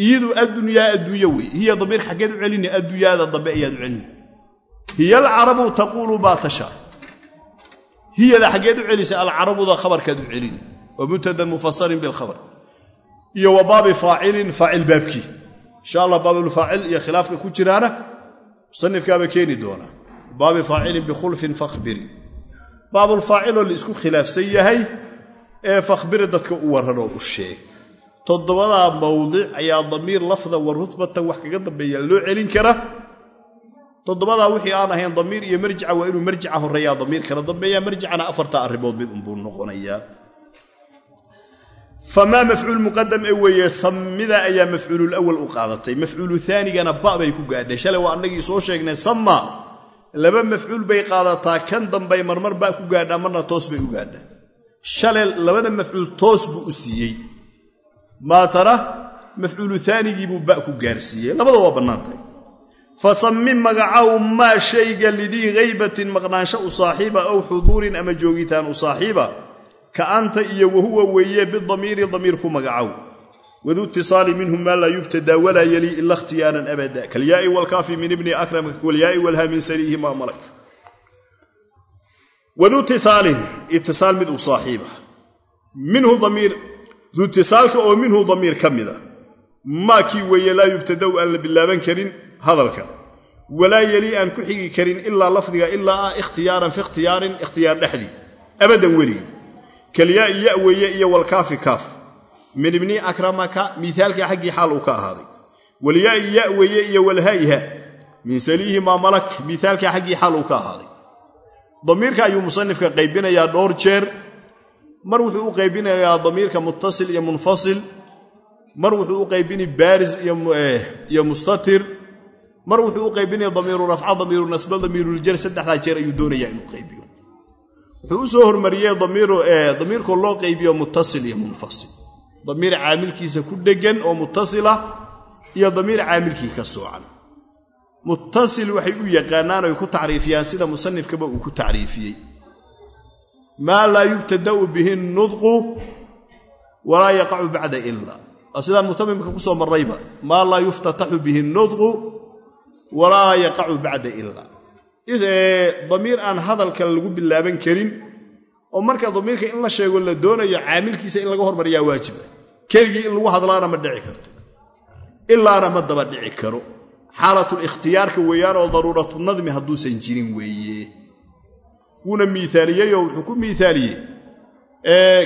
iyadu addunyaa adduunyo wey hiya damiir xaggeed u celini addunyaada dambe ayaad u celini hiya alcarabu taquulu maa tashaa hiyada xaggeed u celisa alcarabuda khabarkaad u celini wa mufasarin bilkhabar iyo wa baabi faacilin faacil baabkii insha allah baabulfaacil iyo khilaafka ku jiraana musanifkaaba keeni doonaa baabi faacilin bikhulfin baabulfaaciloo la isku khilaafsan yahay ee fakhbiri dadka u warranoo u sheeg toddobadaa mawdic ayaa damiir lafda wa rutbatan wax kaga dambeeya loo celin kara. toddobadaa wixii aan ahayn damiir iyo marjica waa inuu marjica horreeyaa damiir kala dambeeya marjicana afarta arrimood mid unbuu noqonayaa. Famaa mafcuul muqadam ee weeye samida ayaa mafcuululawal u qaadatay. Mafcuulu aanigana ba bay ku gaadhay. Shalay waa annagii soo sheegnay sama laba mafcuul bay qaadataa kan dambay marmar baa ku gaadhaa marna toos bay u gaadhaa shalay labada mafcuul toos buu u siiyey maatana mafcuulu aanigiibuu ba ku gaarsiiyey. Labada waa bannaantahay fasami magacaw maa shayga lidii haybatin maqnaansho u saaxiiba aw xuduurin ama joogitaan u saaxiiba ka anta iyo wahuwa weeye bidamiiri damiir ku magacow. Wadu itisaali minhu maa laa yubtadaa walaa yalii ila ikhtiyaaran abada kalyaai walkaafi min ibni akramka walyaai walha min saliihi maa malak. Wadu tisaalin itisaal mid duutisaalka oo minhu damiir ka mida. Maa kii weeye laa yubtadau aan la bilaaban karin hadalka. Walaa yelii aan ku xigi karin ilaa lafdiga ilaa ah ikhtiyaaran fi ikhtiyaarin ikhtiyaar dhexdii abadan weligii kalyaai ya weeye iyo walkaafi kaaf. Min ibni akramaka miaalka xaggii xaal uu ka ahaaday. Walyaai ya weeye iyo walhaa'iha min saliihi maa malak miaalka xaggii xaal uu ka ahaaday. Damiirka ayuu musanifka qaybinayaa dhowr jeer mar wuxuu u qaybinayaa damiirka muttasil iyo munfasil mar wuxuu u qaybini baaris iyo mustatir mar wuxuu u qaybinaya damiiru rafca damiiru nasba damiiruljar saddexdaa jeer ayuu doonayaa inuu qaybiyo. Wuxuu u soo hormariyey damiirkoo loo qaybiyo muttasil iyo munfasil. Damiir caamilkiisa ku dhegan oo muttasila iyo damiir caamilkii ka soocan. Muttasil waxay u yaqaanaan oy ku tacriifiyaan sida musanifkaba uu ku tacriifiyey maa laa yubtada'u bihi nudqu walaa yaqacu bacda ila sidaan mutamimka ku soo marrayba. Maa laa yuftataxu bihi nudqu walaa yaqacu bacda ila damiir aan hadalka lagu bilaaban karin oo marka damiirka in la sheego la doonayo caamilkiisa in laga hormariyaa waajiba. Keligii in lagu hadlaana ma dhici karto. Ilaana ma daba dhici karo. Xaalatul ikhtiyaarka weeyaan oo daruuratu nadmi hadduusan jirin weeye wuuna miaaliyeyoo wuxuu ku miaaliyey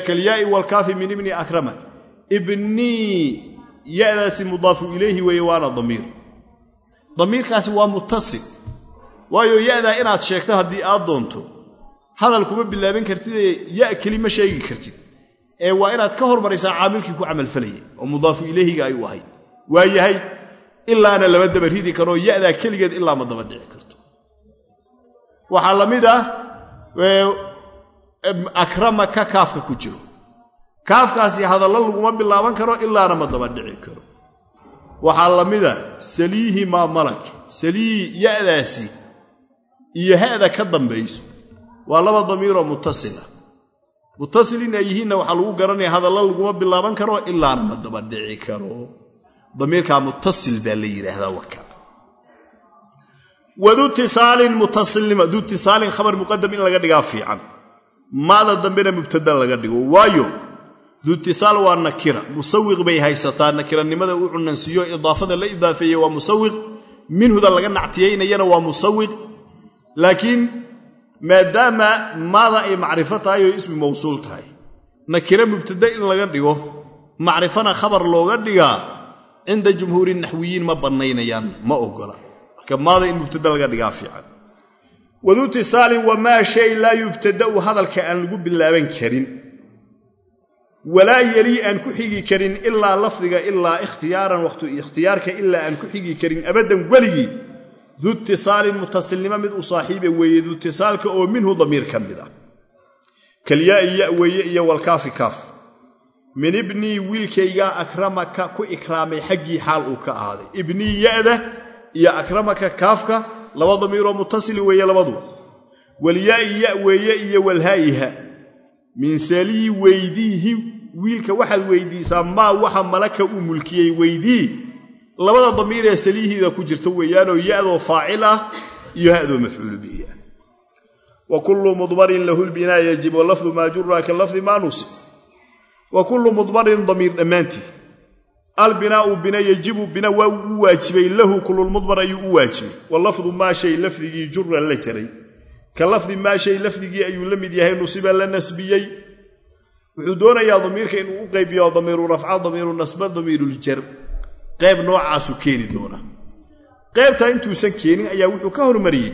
kalyaai walkaafi min ibni akrama. Ibnii yadaasi mudaafu ilayhi weeye waana damiir. Damiirkaasi waa muttasil. Waayo yadaa inaad sheegto haddii aad doonto hadal kuma bilaaban kartidee ya keli ma sheegi kartid. Ee waa inaad ka hormaraysaa caamilkii ku camalfalayay oo mudaafu ilayhiga ay u ahayd. Waa yahay ilaana lama daba ridi karoo yadaa keligeed ilaa ma daba dhici karto. Waxaa akramaka kaafka ku jiro. Kaafkaasi hadallo laguma bilaaban karo ilaana ma daba dhici karo. Waxaa la mida saliihi maa malak salii yadaasi iyo hada ka dambayso. Waa laba damiiroo muttasila. Muttasilin ay yihiinna waxaa lagu garanaya hadallo laguma bilaaban karo ilaana ma daba dhici karo. Damiirkaa muttasil baa la yidhaahdaa waka dutisaalin khabar muqadam in laga dhigaa fiican. Maada dambena mubtada laga dhigo. Waayo duutisaal waa nakira. Musawiq bay haysataa. Nakiranimada u cunansiiyo idaafada la idaafeeye waa musawiq. Minhuda laga nactiyaynayana waa musawiq. Laakiin maadaama maada ay macrifo tahay oo ismi mawsuul tahay nakira mubtada in laga dhigo macrifana khabar looga dhigaa cinda jumhuuri naxwiyiin ma bannaynayaan ma ogola marka maada in mubtada laga dhigaa fiican. Wadutisaalin wamaa shay laa yubtada'u hadalka aan lagu bilaaban karin. Walaa yelii aan ku xigi karin ilaa lafdiga ilaa ikhtiyaaran waqtu ikhtiyaarka ilaa aan ku xigi karin abaddan weligii. Dutisaalin mutasilnimo mid u saaxiiba weeye dutisaalka oo minhu damiir ka mid ah. Kalyaai ya weeye iyo walkaafi kaaf. Min ibnii wiilkaygaa akramaka ku ikraamay xaggii xaal uu ka ahaaday. Ibnii ya'da iyo akramaka kaafka laba damiiroo mutasili weeye labadu. Walyaai ya weeye iyo walhaa'iha min salii weydiihi wiilka waxaad weydiisaa maa waxa malaka uu mulkiyey weydii. Labada damiir ee saliihiida ku jirta weeyaanoo ya'doo faacil ah iyo ha'doo mafcuulu bihi ah. Wa kullu mudmarin lahu lbinaa yajib walafdu maa jura ka lafdi maa nusib wa kullu mudmarin damiir dhammaantii albinaau bina yajibu bina waa u waajibay lahu kululmudmar ayuu u waajibay. Walafdu maa shay lafdigii juran la jaray. Ka lafdi maa shay lafdigii ayuu la mid yahay nusiba la nasbiyey. Wuxuu doonayaa damiirka inuu u qaybiyo damiiru rafca damiiru nasba damiiruljar qayb noocaasu keeni doona. Qaybtaa intuusan keenin ayaa wuxuu ka hormariyey.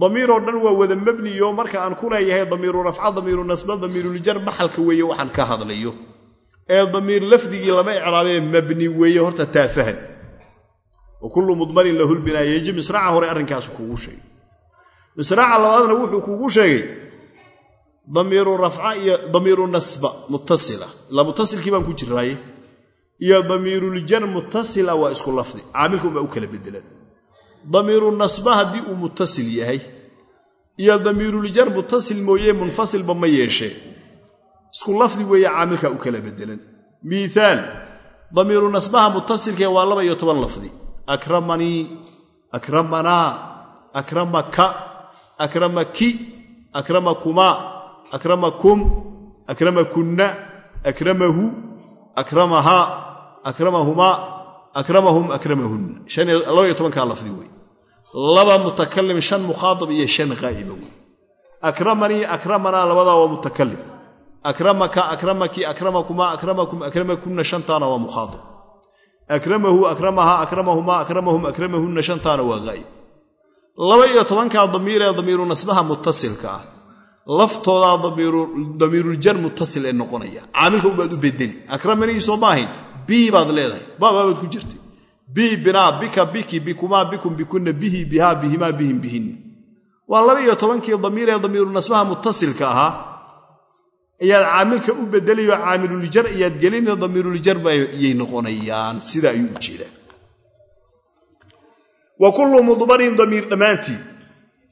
Damiiroo dhan waa wada mabniyo marka aan ku leeyahay damiiru rafca damiiru nasba damiiruljar maxalka weeye waxaan ka hadlayo ee damiir lafdigii lama icraabee mabni weeye horta taafahan. Wa kullu mudmarin lahu lbinaa yejib misraaca hore arrinkaasu kugu sheegay. Misraaca labaadna wuxuu kugu sheegay damiiru rafca iyo damiiru nasba mutasila. Ila mutasilkii baan ku jiraaye iyo damiiruljar mutasila waa isku lafdi. Caamilka unbaa u kala bedelan damiiru nasba haddii uu mutasil yahay iyo damiiruljar mutasil mooye munfasilba ma yeeshee isku lafdi weeye caamilka u kala bedelan. Miiaal damiiru nasbaha mutasilkee waa laba iyo toban lafdi. Akramanii akramanaa akramaka akramaki akramakumaa akramakum akramakunna akramahu akramahaa akramahumaa akramahum akramahunna laba iyo tobankaa lafdi wey laba mutakalim shan mukhaaab iyo shan haa'iba wey akramanii akramanaa labadaa waa mutakalim akramaka akramaki akramakumaa akramakum akramakunna shantaana waa mukhaaab akramahu akramahaa akramahumaa akramahum akramahunna shantaana waa haa'ib laba iyo tobankaa damiir ee damiiru nasbaha mutasilka ah. Laftoodaa damiiruljar mutasil ee noqonaya. Caamilka ubaad u bedeli akramanii soo maahayn. Bii baad leedahay. Baabaad ku jirtay. Bii binaa bika biki bikumaa bikum bikunna bihi bihaa bihimaa bihim bihinna. Waa laba iyo tobankii damiir ee damiiru nasbaha mutasilka ahaa ayaad caamilka u bedelayo caamiluljar ayaad gelina damiiruljar bayay noqonayaan. Sida ayuu u jeedaa. Wa kullu mudmarin damiir dhammaantii.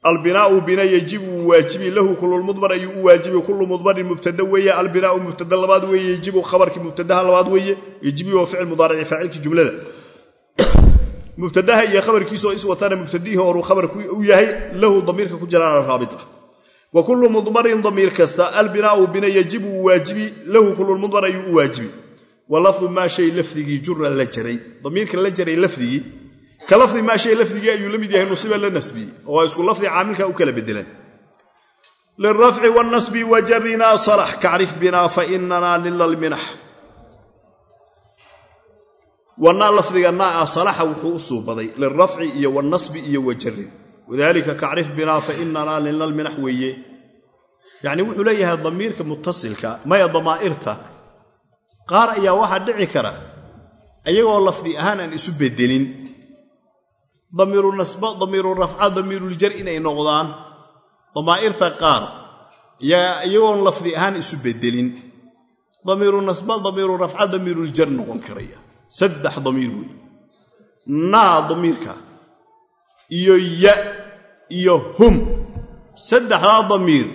Albinaau bina yajibu waajibi lahu kululmudmar ayuu u waajibi kullu mudmarin mubtada weeye albinaau mubtada labaad weeye yajibu khabarkii mubtadaha labaad weeye yajibi oo ficil mudaarici faacilkii jumlada. Mubtadaha iyo khabarkiisaoo iswatana mubtadihii horuu khabarku u yahay lahu damiirka ku jiraan raabita wa kullu mudmarin damiir kasta albinaau bina yajibu uu waajibi lahu kululmudmar ayuu u waajibi. Wa lafdu maa shay lafdigii juran la jaray. Damiirka la jaray lafdigii ka lafdi maa shay lafdigii ayuu la mid yahay nusiba la nasbiyey oo isku lafdi caamilka u kala bedelan. Lirafci wاnasbi wajarina salax kacrif bina fainana nila lminax wanaa lafdiga naa salaxa wuxuu u suubaday lirafci iyo wanasbi iyo wajarin wadalika kacrif bina fainana nila lminax weeye. Yacni wuxuu leeyahay damiirka mutasilka maya damaa'irta. Qaar ayaa waxaa dhici kara ayagoo lafdi ahaan aan isu bedelin damiiru nasba damiiru rafca damiiruljar inay noqdaan. Damaa'irta qaar iyagoon lafdi ahaan isu bedelin damiiru nasba damiiru rafca damiiruljar noqon karaya. Saddex damiir wey naa damiirka iyo ya iyo hum. Saddexdaa damiir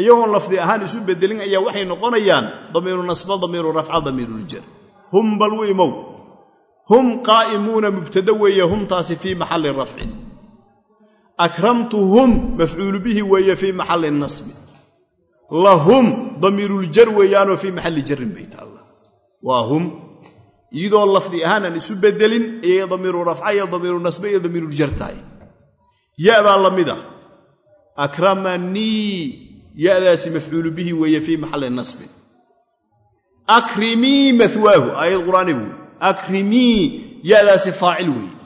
iyagoon lafdi ahaan isu bedelin ayaa waxay noqonayaan damiiru nasba damiiru rafca damiiruljar hum bal u imow hum qaa'imuuna mubtada weeye humtaasi fii maxalli rafcin akramtuhum mafcuulu bihi weeye fii maxalli nasbi. Lahum damiiruljar weeyaanoo fii maxalli jarin bay taalla. Waa hum. Iyadoo lafdi ahaan aan isu bedelin ayay damiiru rafca iyo damiiru nasbe iyo damiiruljar tahay ya baa la mid ah. Akramanii yadaasi mafcuulu bihi weeye fii maxalli nasbin akrimii mahwaahu aayad qur'aani wey akrimii yadaasi faacil weeye.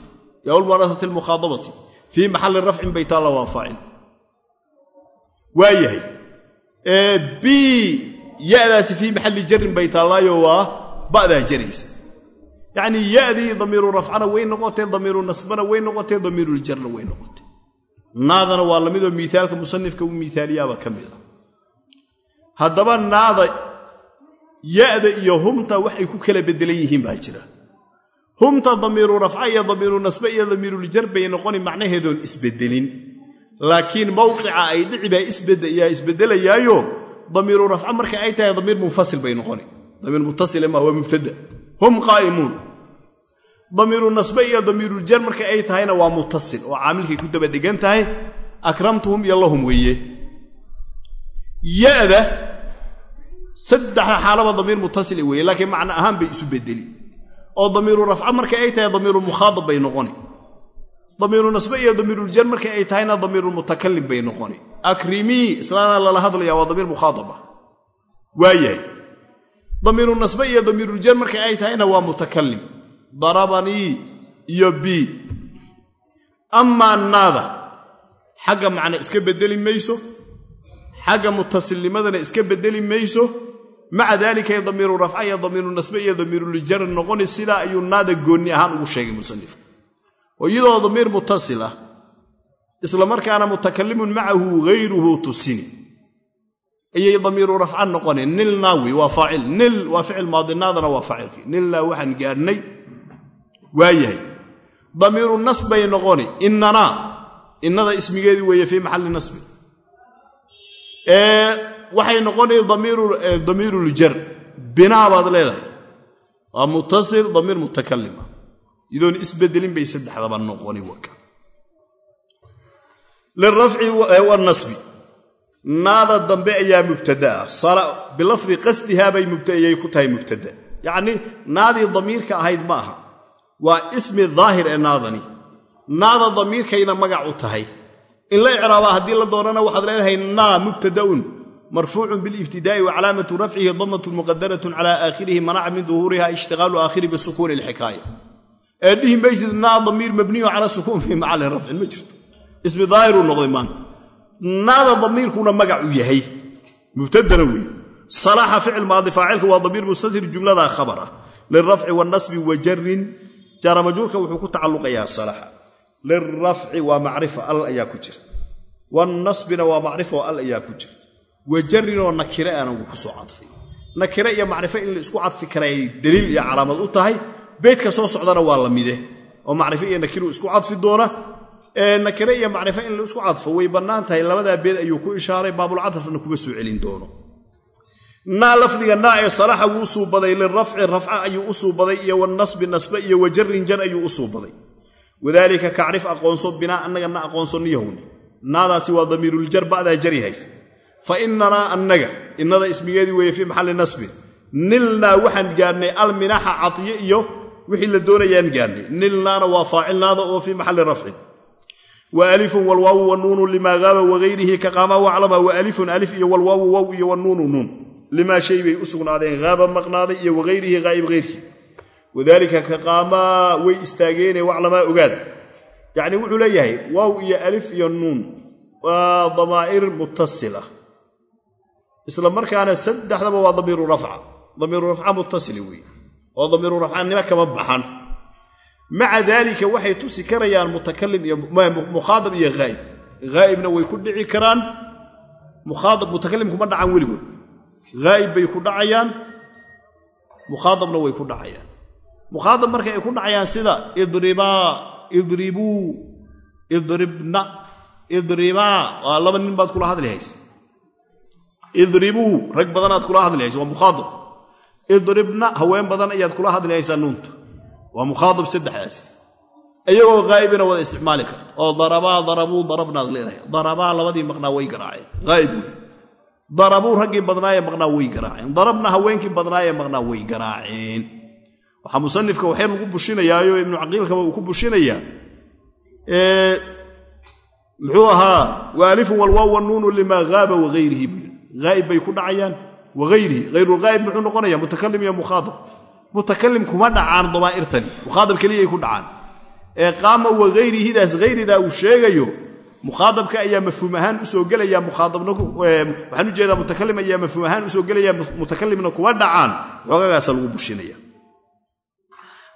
Yaalmuanasati lmukhaadabati fii maxalli rafcin bay taalla waa faacil. Waa yahay yadaasi fii maxalli jarin bay taallaayo waa ba'daa jaraysa. Yacnii yadii damiiru rafcana way noqotee damiiru nasbana way noqotee damiiruljarna way noqotee naadana waa lamidoo miaalka musanifka u miaaliyaaba ka mid a haddaba naada ya'da iyo humta waxay ku kala bedelan yihiin baa jira. Humta damiiru rafca iyo damiiru nasbe iyo damiiruljar bay noqoni macnaheedoon isbedelin. Laakiin mowqica ay dhici baa yaa isbedelayaayo damiiru rafca marka ay tahay damiir munfasil bay noqoni. Damiir mutasile ma waa mubtada. Hum qaa'imuun damiiru nasbe iyo damiiruljar marka ay tahayna waa mutasil oo caamilkay ku daba dhegan tahay akramtuhum iyo lahum weeye. Yada saddexa xaalaba damiir mutasil weeye laakiin macno ahaan bay isu bedeli oo damiiru rafca marka ay tahay damiiru mukhaadab bay noqoni. Damiiru nasbe iyo damiiruljar marka ay tahayna damiiru mutakalim bay noqoni. Akrimii islaana lala hadlaya waa damiir mukhaadaba. Waa yahay damiiru nasbe iyo damiiruljar marka ay tahayna waa mutakalim darabanii iyo b. Amaa naada xagga macno iska bedeli mayso xagga mutasilnimadana iska bedeli mayso maca daalika damiiru rafca iyo damiiru nasbe iyo damiiruljar noqoni sidaa ayuu naada goonni ahaan ugu sheegay musanifku oo iyadoo damiir mutasil ah isla markaana mutakalimun macahu hayruhu tusini. Ayay damiiru rafca noqone nilnaawi waa faacil. Nil waa ficil maadinaadana waa faacilkii. Nilnaa waxaan gaadhnay waa yahay. Damiiru nasbay noqoni. Innanaa innada ismigeedii weeye fii maxalli nasbi waxay noqoni damiiruljar binaa baad leedahay. Waa mutasil damiir mutakalima iyadoon isbedelin bay saddexdaba noqoni waka lirafci wanasbi naada dambe ayaa mubtadaa bilafdi qasdihaabay ayay ku tahay mubtada. Yacnii naadii damiirka ahayd ma aha waa ismi daahir ee naadani. Naada damiirkayna magac u tahay. In la icraabaa haddii la doonana waxaad leedahay naa mubtadaun marfuucun bilibtidaa'i wa calaamatu rafcihi damatun muqadaratun cala aakhirihi manaca min duhuuriha ishtiqaalu aakhiri bisukuuni ilxikaaya ee dhihi maysid naa damiir mabniyu cala sukuun fii macali rafcin ma jirto. Ismi daahiruu noqday maanta. Naada damiirkuna magac u yahay. Mubtadana weeye salaaxa ficil maadi faacilka waa damiir mustatir jumlada khabar ah lirafci wanasbi wa jaara majruurka wuxuu ku tacalluqayaa salaxa. Lirafci waa macrifa al ayaa ku jirta wanasbina waa macrifo al ayaa ku jirta wa jarinoo nakire aanagu ku soo cadfay. Nakire iyo macrifo in la isku cadfi karay daliil iyo calaamad u tahay. Beydka soo socdana waa la mide. Oo macrifo iyo nakiru isku cadfi doona nakire iyo macrifo in la isku cadfo way bannaan tahay. Labadaa beed ayuu ku ishaaray baabulcadafna kuma soo celin doono naa lafdiga naa ee salaxa wuu suubaday lirafci rafca ayuu u suubaday iyo wanasbi nasbe iyo wajarin jar ayuu u suubaday wadaalika kacrif aqoonso binaa annaga na naadaasi waa damiiruljar ba'daa jari hays fa inanaa annaga innada ismigeedii weeye fii maxalli nasbin nilnaa waxaan gaadhnay alminaxa cadiye iyo wixii la doonayaan gaadhnay nilnaana waa faacilnaada oo fii maxalli rafcin wa alifun walwaawu wanuunu limaa haaba wagayrihi ka qaama waclama wa alifun alif iyo walwaawu wow iyo wanuunu nuun limaa shay bay u sugnaadeen haaba maqnaaday iyo wagayrihi haa'ib hayrkii wadaalika ka qaamaa way istaageene waclamaa ogaada. Yacnii wuxuu leeyahay waaw iyo alif iyo nuun waa damaa'ir mutasila isla markaana saddexdaba waa damiiru rafca. Damiiru rafca mutasili wey oo damiiru rafcanimo kama baxan. Maca daalika waxay tusi karayaan mutakalim iyo mukhaadab iyo haa'ib haa'ibna way ku dhici karaan mukhaaab mutakalim kuma dhacaan weligood haa'ib bay ku dhacayaan mukhaadabna way ku dhacayaan. Mukhaadab marka ay ku dhacayaan sida idribaa idribuu idribna idribaa waa laba nin baad kula hadli haysa. Idribuu rag badanaad kula hadli haysa waa mukhaadab. Idribna haween badan ayaad kula hadli haysaa nuunta. Waa mukhaadab saddexdaas. Iyagoo haa'ibina wada isticmaali karta. Oo darabaa darabuu darabnaad leedahay. Darabaa labadii maqnaa way garaaceen. Haa'ib darabuu raggii badnaaye maqnaa way garaaceen. Darabna haweenkii badnaaye maqnaa way garaaceen. Waxaa musanifka waxay lagu bushinayaayo ibnu caqiilkaba uu ku bushinayaa. Muxuu ahaa waalifun walwaaw wanuunu limaa haaba wagayrihi buu yidhi. Haa'ib bay ku dhacayaan wagayrihi hayrulghaa'ib muxuu noqonaya mutakalim iyo mukhaadab. Mutakalim kuma dhacaan damaa'irtani. Mukhaadab keliyay ku dhacaan. Ee qaama wagayrihidaas hayridaa uu sheegayo mukhaaabka ayaa mafhuum ahaan u soo gelaya muaaabnawaxaan u jeedaa mutakalim ayaa mafhuum ahaan u soo gelaya mutakalimna kuwa dhacaan xoogagaasa lagu bushinaya.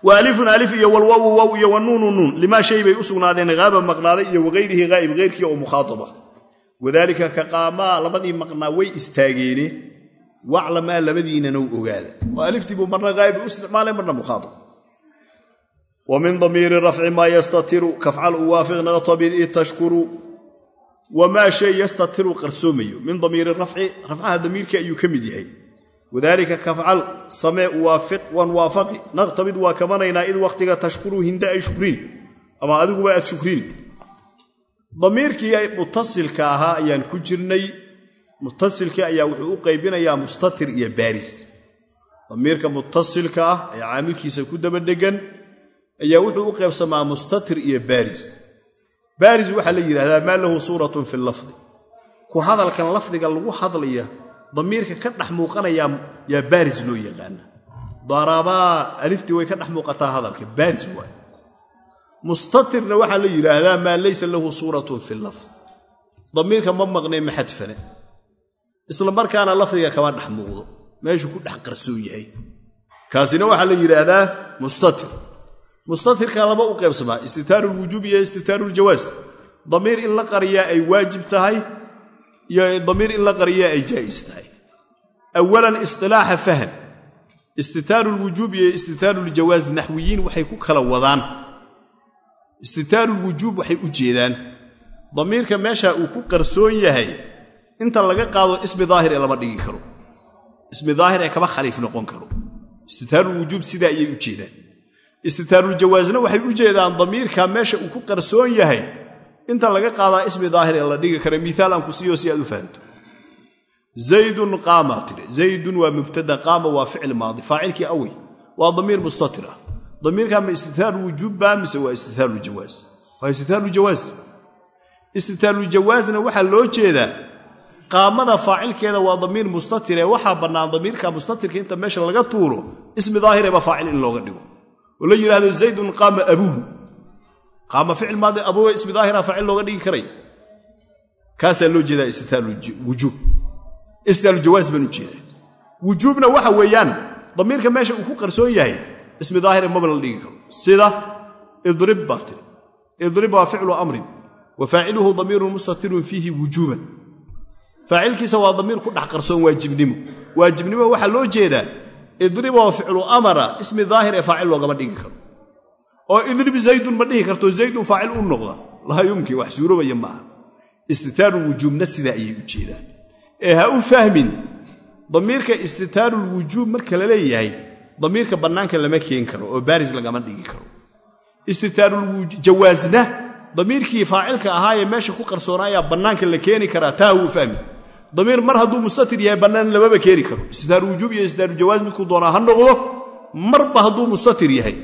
Wa alifun alif iyo walwawu wow iyo wanuunu nuun limaa shay bay u sugnaadeen haaba maqnaaday iyo wagayrihi haa'ib hayrkii oo mukhaadaba. Wadaalika ka qaamaa labadii maqnaa way istaageene waclamaa labadiinana u ogaada. Oo aliftiibuu marna haa'ib u isticmaalay marna mukhaaab wa min damiiri rafci maa yastatiru kafcal uwaafiq naqtabid i tashkuru wamaa shay yastatiru qarsoomayo min damiiri rafci rafcaha damiirka ayuu ka mid yahay. Wadaalika kafcal samee uwaafiq waan waafaqi naqtabid waa kamanaynaa id wakhtiga tashkuru hinda ay shukrini ama adiguba aad shukrini damiirkii mutasilka ahaa ayaan ku jirnay mutasilkii ayaa wuxuu u qaybinayaa mustatir iyo baaris. Damiirka mutasilka ah ee caamilkiisa ku daba dhegan ayaa wuxuu u qaybsamaa mustatir iyo baaris. Baaris waxaa la yidhahdaa maa lahu suuratun fi lafdi. Ku hadalkan lafdiga lagu hadlaya damiirka ka dhex muuqanayaa yaa baaris loo yaqaana darabaa aliftii way ka dhex muuqataa hadalka baaris waay. Mustatirna waxaa la yidhaahdaa maa laysa lahu suuratun fi lafd damiirka ma maqnay ma xadfane. Isla markaana lafdiga kama dhex muuqdo meeshuu ku dhex qarsoon yahay. Kaasina waxaa la yidhaahdaa mustatir mustatirka laba u qaybsamaa istitaaru lwujuub iyo istitaaru ljawaas damiir in la qariyaa ay waajib tahay iyo damiir in la qariyaa ay jaa'is tahay. Awalan istilaaxa fahm istitaaru lwujuub iyo istitaaru ljawaas naxwiyiin waxay ku kala wadaan. Istitaaru lwujuub waxay u jeedaan. Damiirka meesha uu ku qarsoon yahay inta laga qaado ismi daahir ee lama dhigi karo. Ismi daahir ee kama khaliif noqon karo. Istitaarulwujuub sidaa ayay u jeedaan istitaaruuljawaasna waxay u jeedaan damiirka meesha uu ku qarsoon yahay. Inta laga qaadaa ismi daahir ee la dhigi kara miaal aan ku siiyo si aad u fahamto. Zaydun qaama tiri zaydun waa mubtada qaama waa ficil maadi. Faacilkii awey waa damiir mustatir ah damiirka ma istitaaru wujuubba mise waa istitaaruuljawaas waa istitaaruuljawaas istitaaruuljawaasna waxaa loo jeedaa qaamada faacilkeeda waa damiir mustatire waxaa bannaan damiirka mustatirka inta meesha laga tuuro ismi daahireba faacil in looga dhigo oo la yidhaahdo zaydun qaama abuuhu qaama ficil maadi abuuga ismi daahira faacil looga dhigi karay. Kaasaa loo jeedaa istitaaruwujuub istitaarujawaas baan u jeedaa. Wujuubna waxa weeyaan damiirka meesha uu ku qarsoon yahay ismi daahire maba la dhigi karo sida idrib baa tiri idrib waa ficlu amrin wa faaciluhu damiirun mustatirun fiihi wujuuban. Faacilkiisa waa damiir ku dhex qarsoon waajibnimo. Waajibnimo waxaa loo jeedaa idriboo ficlu amara ismi daahir ee faacil loogama dhigi karo. Oo idrib zaydun ma dhihi karto zaydun faacil u noqda. Laa yumkin wax suurobaya maaha istitaaru wujuubna sidaa ayay u jeedaan. Ee ha u fahmin damiirka istitaarulwujuub marka la leeyahay damiirka bannaanka lama keen karo oo baaris lagama dhigi karo. Istitaaruljawaasna damiirkii faacilka ahaayee meesha ku qarsoona ayaa bannaanka la keeni karaa taa hau fahmi damiir mar hadduu mustatir yahay bannaan lamaba keeni karo. Istitaaru wujuub iyo istitaaru jawaas midkuu doonaa ha noqdo marba hadduu mustatir yahay.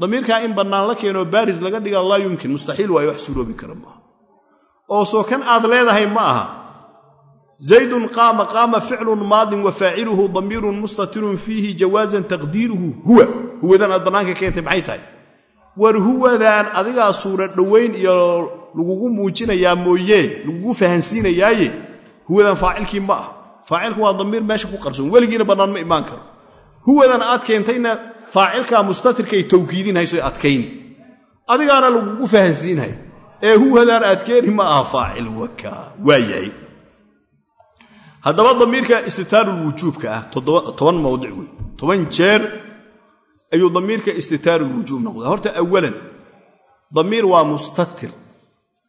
Damiirkaa in bannaan la keenoo baaris laga dhiga laa yumkin mustaxiil waayo wax suuroobi kara maaha oo soo kan aad leedahay ma aha. Zaydun qaama qaama ficlun maadin wa faaciluhu damiirun mustatirun fiihi jawaasan taqdiiruhu huwa. Huwadan aad bannaanka keentay maxay tahay? War huwadaan adigaa suura dhowayn iyo lagugu muujinayaa mooyee lagugu fahansiinayaaye huwadan faacilkii ma ah faacilku waa damiir meesha ku qarsoon. Weligiina bannaan ma imaan karo. Huwadan aad keentayna faacilkaa mustatirkay tawkiidinhayso adkayni. Adigaana lagugu fahansiinhay. Ee huwadaan aad keeni ma aha faacil waka waa haddaba damiirka istitaarulwujuubka ah toban mawdic wey toban jeer ayuu damiirka istitaarulwujuub noqda horta awalan damiir waa mustatir.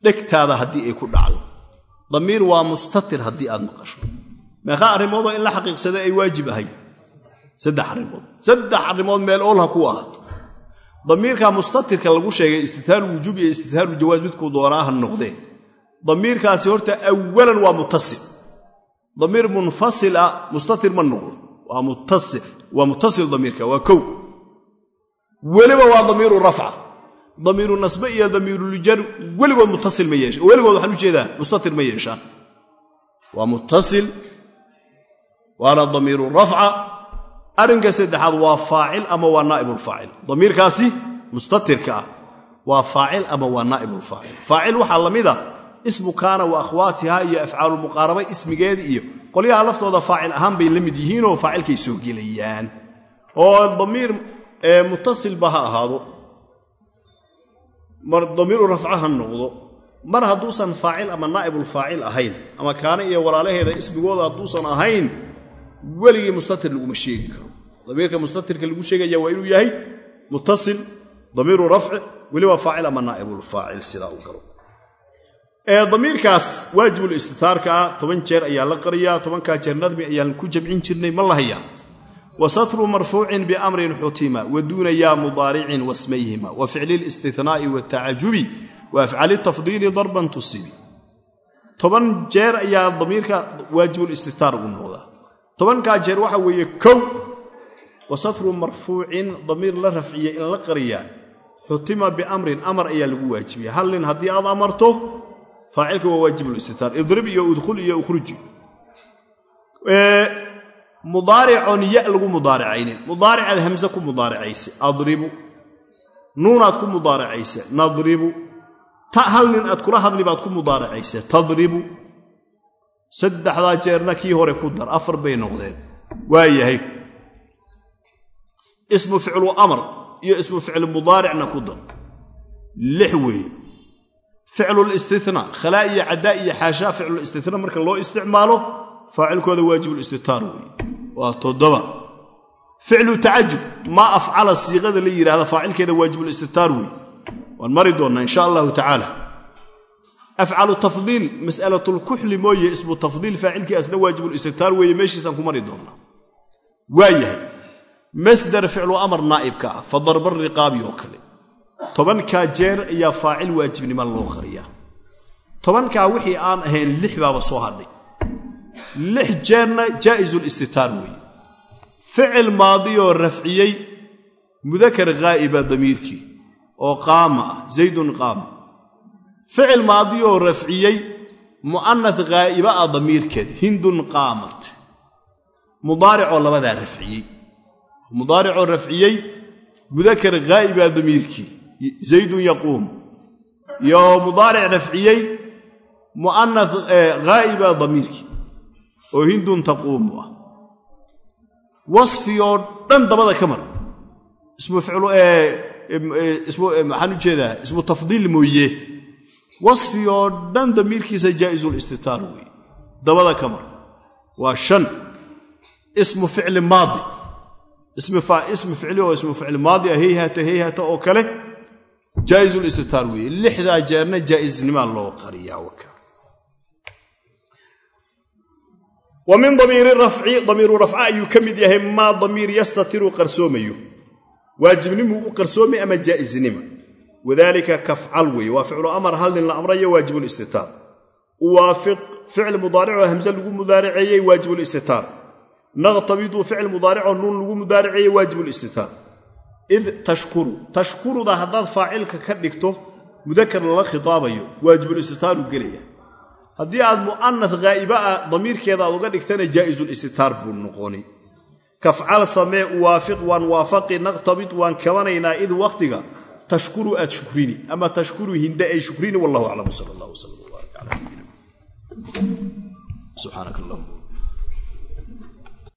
Dhegtaada haddii ay ku dhacdo damiir waa mustatir haddii aad maqasho. Meeqaa arrimoodoo in la xaqiiqsada ay waajib ahay saddex arrimood. Saddex arrimood meel ool ha ku ahaato. Damiirka mustatirka lagu sheegay istitaaru wujuub iyo istitaaru jawaas midkuu doonaa ha noqdee damiirkaasi horta awalan waa mutasil damiir munfasil ah mustatir ma noqdo waa mutasil damiirka waa kow. Weliba waa damiiru rafca damiiru nasbe iyo damiiruljar weligood mutasil ma yeesha. Weligood waxaan u jeedaa mustatir ma yeeshaan waa mutasil waana damiiru rafca. Arrinka saddexaad waa faacil ama waa naa'ibulfaacil damiirkaasi mustatirka ah. Waa faacil ama waa naa'ibulfaacil faacil? Waxaa la mid a ismu kaana wa akhwaatiha iyo afcaalumuqaaraba ismigeeda iyo qolyaha laftooda faacil ahaan bay la mid yihiinoo faacilkay soo gelayaan. Oo damiir mutasilba ha ahaado damiiru rafca ha noqdo mar hadduusan faacil ama naa'ibulfaacil ahayn ama kaana iyo walaalaheeda ismigooda hadduusan ahayn weligii mustatir laguma sheegi karo. Damiirka mustatirka lagu sheegaya waa inuu yahay mutasil damiiru rafci weliba faacil ama naa'ibulfaacil sidaa u galo damiirkaas waajibulistitaarka ah toban jeer ayaa la qariyaa tobankaa jeer nadmi ayaan ku jamcin jirnay ma la hayaa wa satru marfuucin biamrin xutima wa duuna yaa mudaaricin wasmayhima wa ficli listinaai watacajubi wa afcali tafdiili darban tusibi. Toban jeer ayaa damiirka waajibulistitaar ugu noqdaa tobankaa jeer waxa weeye kow wa satru marfuucin damiir la rafciya in la qariyaa xutima biamrin amar ayaa lagu waajibiya. Hal haddii aad amarto faacilka waa waajibulistitaar idrib iyo udkhul iyo ukhruji mudaaricoon ya lagu mudaaracaynin mudaaricaad hamse ku mudaaracayse adribu. Nuunaad ku mudaaracayse nadribu. Ta hal nin aad kula hadli baad ku mudaaracayse tadribu. Saddexdaa jeerna kii hore ku dar. Afar bay noqdeen. Waa yahay. Ismu ficlu amar iyo ismu ficlu mudaaricna ku dar. Lix weeye. Ficlulistinaa khalaa iyo caddaa iyo xaashaa ficlulistinaa marka loo isticmaalo faacilkooda waajibulistitaar weeye. Waa toddoba. Ficlu tacajub maa afcala siiqada la yidhahda faacilkeeda waajibulistitaar weeye. Waan mari doonnaa insha allahu tacaala. Afcalu tafdiil mas'alatulkuxli mooye ismu tafdiil faacilkii asna waajibulistitaar weeye meeshiisaan ku mari doonnaa. Waa yahay masdar ficlu amar naa'ibka ah fa darba riqaabi oo kale. Tobankaa jeer ayaa faacil waajibnima loo qariyaa. Tobankaa wixii aan ahayn lix baaba soo hadhay lix jeerna jaa'isulistitaar weeye. Ficil maadiyoo rafciyey mudakar ghaa'iba damiirkii oo qaama ah zaydun qaama. Ficil maadiyoo rafciyey mu'anat ghaa'iba ah damiirkeed hindun qaamat. Mudaaricoo labadaa rafciyey. Mudaaricoo rafciyey mudakar ghaa'ibaa damiirkii zaydun yaquum. Iyo mudaaric rafciyey mu'ana ghaa'ibaa damiirkii oo hindun taquumu ah. Wasfi oo dhan dabada ka mar maxaan u jeedaa ismu tafdiil mooye. Wasfi oo dhan damiirkiisa jaa'isulistitaar weeye dabada ka mar waa shan. Ismu ficli maadi. Ismi ficli oo ismu ficli maadi ah heyhata heyhata oo kale jaa'isulistitaar weeye lixdaa jeerna jaa'isnimaa loo qariyaa waka wa min damiiri rafci damiiru rafca ayuu ka mid yahay maa damiir yastatiru qarsoomayo waajibnimuu u qarsoomay ama jaa'isnima? Wadaalika kafcal weeye waa ficlu amar hal nin la amrayo waajibulistitaar uwaafiq ficil mudaaricoo hamse lagu mudaariceeyey waajibulistitaar naqtabidu ficil mudaaricoo nuun lagu mudaariceeyey waajibulistitaar id tashkuru tashkuruda haddaad faacilka ka dhigto mudakar lala khitaabayo waajibulistitaaru gelaya haddii aad mu'anas ghaa'iba ah damiirkeeda aad uga dhigtana jaa'isulistitaar buu noqoni. Kafcal samee uwaafiq waan waafaqi naqtabid waan kabanaynaa id waqtiga tashkuru aad shukrini. Ama tashkuru hinde ay shukrini wallahu aclam sal allah wslam wbaarak cala nabiyina subxaanaka allahuma